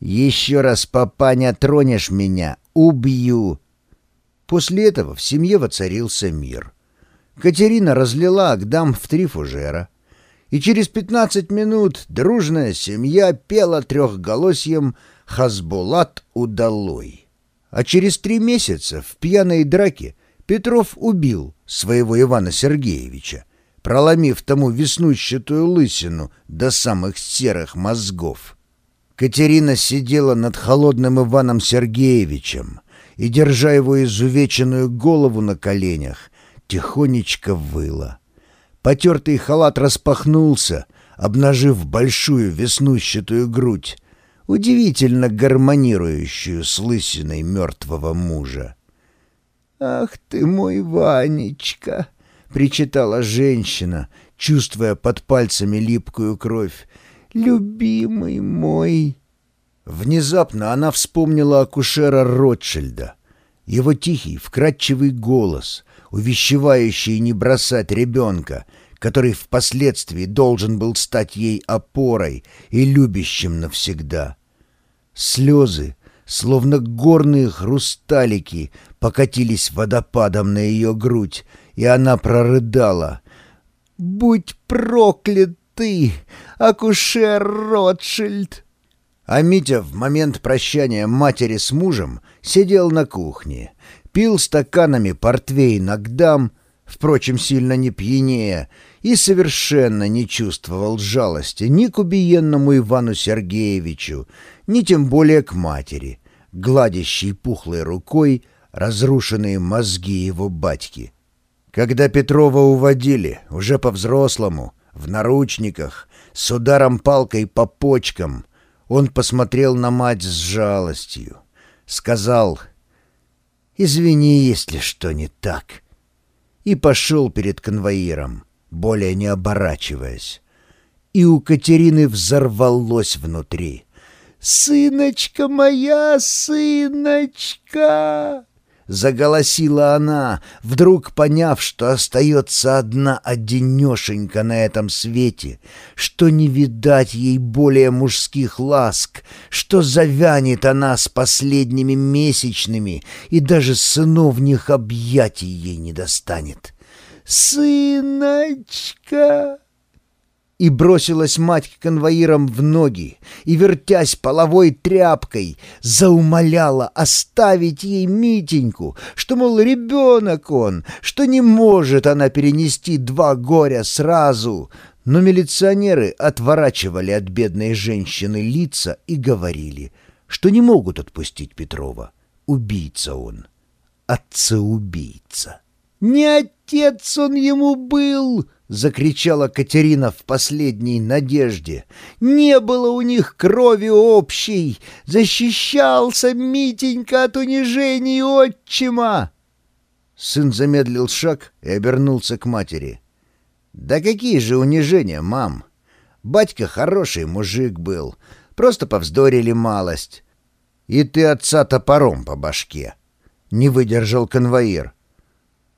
«Еще раз, папаня, тронешь меня, убью!» После этого в семье воцарился мир. Катерина разлила Агдам в три фужера. И через пятнадцать минут дружная семья пела трехголосьем «Хазбулат удалой». А через три месяца в пьяной драке Петров убил своего Ивана Сергеевича, проломив тому веснущатую лысину до самых серых мозгов. Катерина сидела над холодным Иваном Сергеевичем и, держа его изувеченную голову на коленях, тихонечко выла. Потертый халат распахнулся, обнажив большую веснущатую грудь, удивительно гармонирующую с лысиной мертвого мужа. «Ах ты мой Ванечка!» — причитала женщина, чувствуя под пальцами липкую кровь. «Любимый мой!» Внезапно она вспомнила акушера Ротшильда. Его тихий, вкрадчивый голос, увещевающий не бросать ребенка, который впоследствии должен был стать ей опорой и любящим навсегда. Слезы, словно горные хрусталики, покатились водопадом на ее грудь, и она прорыдала. «Будь проклят ты, акушер Ротшильд!» А Митя в момент прощания матери с мужем сидел на кухне, пил стаканами портвейн Агдам, впрочем, сильно не пьянее, и совершенно не чувствовал жалости ни к убиенному Ивану Сергеевичу, ни тем более к матери, гладящей пухлой рукой разрушенные мозги его батьки. Когда Петрова уводили, уже по-взрослому, в наручниках, с ударом палкой по почкам, он посмотрел на мать с жалостью. Сказал «Извини, если что не так», и пошел перед конвоиром, более не оборачиваясь. И у Катерины взорвалось внутри. «Сыночка моя, сыночка!» Заголосила она, вдруг поняв, что остается одна одинешенька на этом свете, что не видать ей более мужских ласк, что завянет она с последними месячными и даже сыновних объятий ей не достанет. «Сыночка!» И бросилась мать к конвоирам в ноги, и, вертясь половой тряпкой, заумоляла оставить ей Митеньку, что, мол, ребенок он, что не может она перенести два горя сразу. Но милиционеры отворачивали от бедной женщины лица и говорили, что не могут отпустить Петрова. Убийца он, отца-убийца. «Не отец он ему был!» — закричала Катерина в последней надежде. «Не было у них крови общей! Защищался Митенька от унижений отчима!» Сын замедлил шаг и обернулся к матери. «Да какие же унижения, мам! Батька хороший мужик был, просто повздорили малость. И ты отца топором по башке!» — не выдержал конвоир.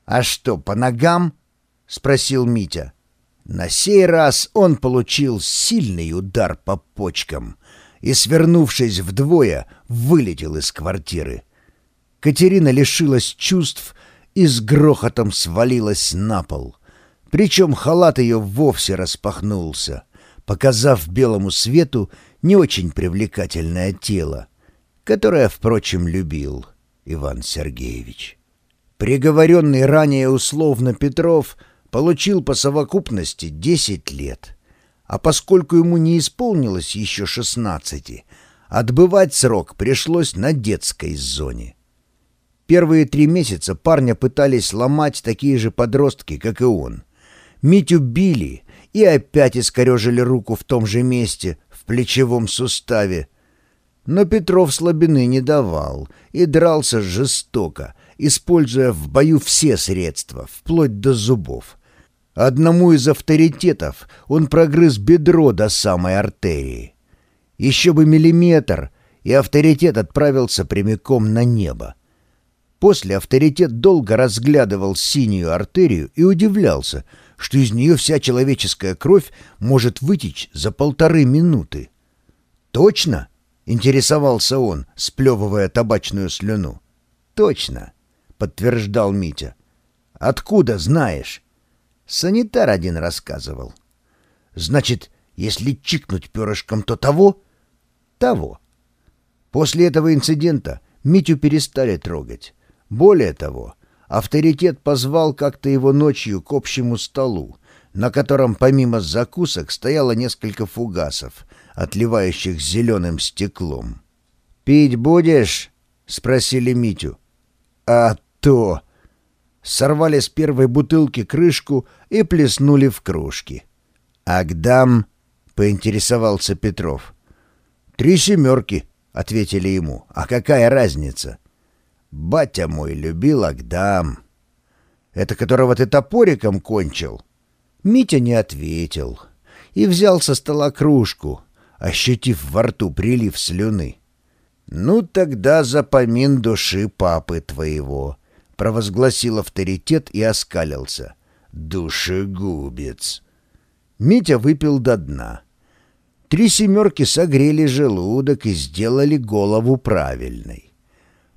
«А что, по ногам?» — спросил Митя. На сей раз он получил сильный удар по почкам и, свернувшись вдвое, вылетел из квартиры. Катерина лишилась чувств и с грохотом свалилась на пол. Причем халат ее вовсе распахнулся, показав белому свету не очень привлекательное тело, которое, впрочем, любил Иван Сергеевич. Приговоренный ранее условно Петров получил по совокупности 10 лет. А поскольку ему не исполнилось еще 16, отбывать срок пришлось на детской зоне. Первые три месяца парня пытались ломать такие же подростки, как и он. Митю били и опять искорежили руку в том же месте, в плечевом суставе. Но Петров слабины не давал и дрался жестоко, используя в бою все средства, вплоть до зубов. Одному из авторитетов он прогрыз бедро до самой артерии. Еще бы миллиметр, и авторитет отправился прямиком на небо. После авторитет долго разглядывал синюю артерию и удивлялся, что из нее вся человеческая кровь может вытечь за полторы минуты. «Точно?» — интересовался он, сплевывая табачную слюну. «Точно», — подтверждал Митя. «Откуда знаешь?» Санитар один рассказывал. «Значит, если чикнуть перышком, то того?» «Того». После этого инцидента Митю перестали трогать. Более того, авторитет позвал как-то его ночью к общему столу, на котором помимо закусок стояло несколько фугасов, отливающих зеленым стеклом. «Пить будешь?» — спросили Митю. «А то!» Сорвали с первой бутылки крышку и плеснули в кружки. «Агдам?» — поинтересовался Петров. «Три семерки», — ответили ему. «А какая разница?» «Батя мой любил Агдам». «Это которого ты топориком кончил?» Митя не ответил и взял со стола кружку, ощутив во рту прилив слюны. «Ну тогда запомин души папы твоего», — провозгласил авторитет и оскалился. «Душегубец». Митя выпил до дна. Три семерки согрели желудок и сделали голову правильной.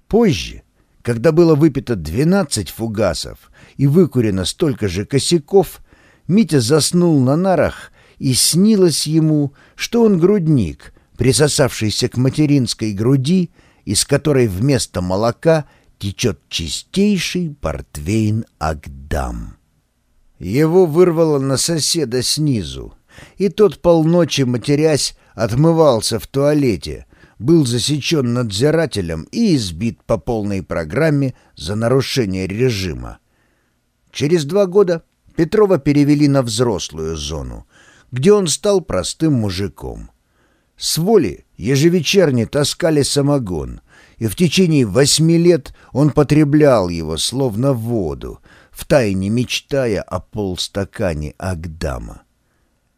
Позже, когда было выпито двенадцать фугасов и выкурено столько же косяков, Митя заснул на нарах, и снилось ему, что он грудник, присосавшийся к материнской груди, из которой вместо молока течет чистейший портвейн Агдам. Его вырвало на соседа снизу, и тот полночи, матерясь, отмывался в туалете, был засечен надзирателем и избит по полной программе за нарушение режима. Через два года Петрова перевели на взрослую зону, где он стал простым мужиком. С воли ежевечерне таскали самогон, и в течение восьми лет он потреблял его, словно воду, втайне мечтая о полстакане Агдама.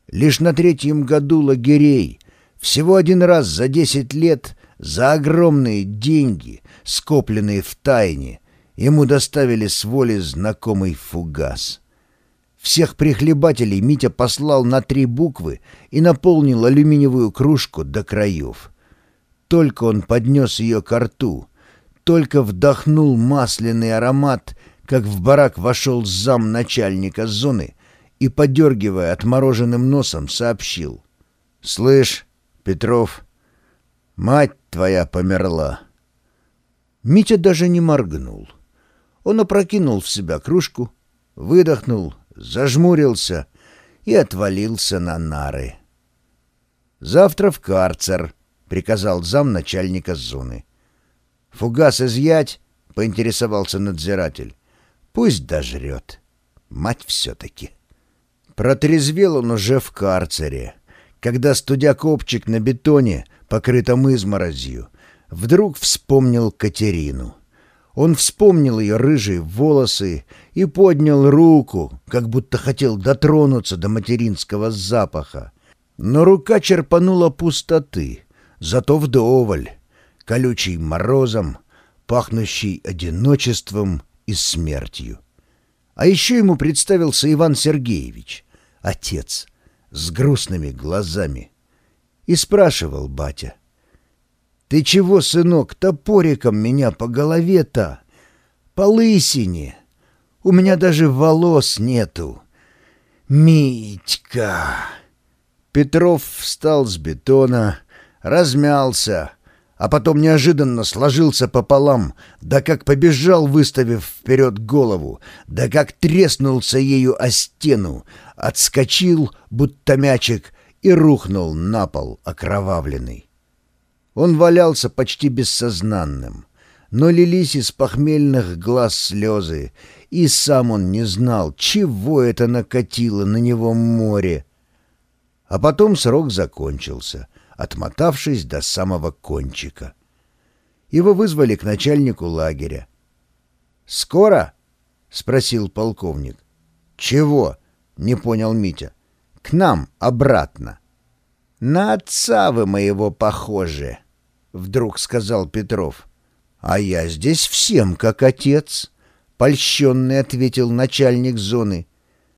Лишь на третьем году лагерей, всего один раз за десять лет, за огромные деньги, скопленные в тайне, ему доставили с воли знакомый фугас — всех прихлебателей Митя послал на три буквы и наполнил алюминиевую кружку до краев. Только он поднес ее к рту, только вдохнул масляный аромат, как в барак вошел зам начальника зоны и, подергивая отмороженным носом, сообщил. «Слышь, Петров, мать твоя померла». Митя даже не моргнул. Он опрокинул в себя кружку, выдохнул — зажмурился и отвалился на нары. «Завтра в карцер», — приказал зам начальника зоны. «Фугас изъять?» — поинтересовался надзиратель. «Пусть дожрет. Мать все-таки». Протрезвел он уже в карцере, когда, студя копчик на бетоне, покрытом изморозью, вдруг вспомнил Катерину — он вспомнил ее рыжие волосы и поднял руку, как будто хотел дотронуться до материнского запаха. Но рука черпанула пустоты, зато вдоволь, колючий морозом, пахнущий одиночеством и смертью. А еще ему представился Иван Сергеевич, отец, с грустными глазами. И спрашивал батя — ты чего, сынок, топориком меня по голове-то? По лысине. У меня даже волос нету. Митька. Петров встал с бетона, размялся, а потом неожиданно сложился пополам, да как побежал, выставив вперед голову, да как треснулся ею о стену, отскочил, будто мячик, и рухнул на пол окровавленный. Он валялся почти бессознанным, но лились из похмельных глаз слезы, и сам он не знал, чего это накатило на него море. А потом срок закончился, отмотавшись до самого кончика. Его вызвали к начальнику лагеря. «Скоро?» — спросил полковник. «Чего?» — не понял Митя. «К нам обратно». «На отца вы моего похожи», вдруг сказал Петров. «А я здесь всем как отец», — польщенный ответил начальник зоны.